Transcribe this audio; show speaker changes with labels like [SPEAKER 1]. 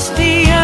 [SPEAKER 1] just the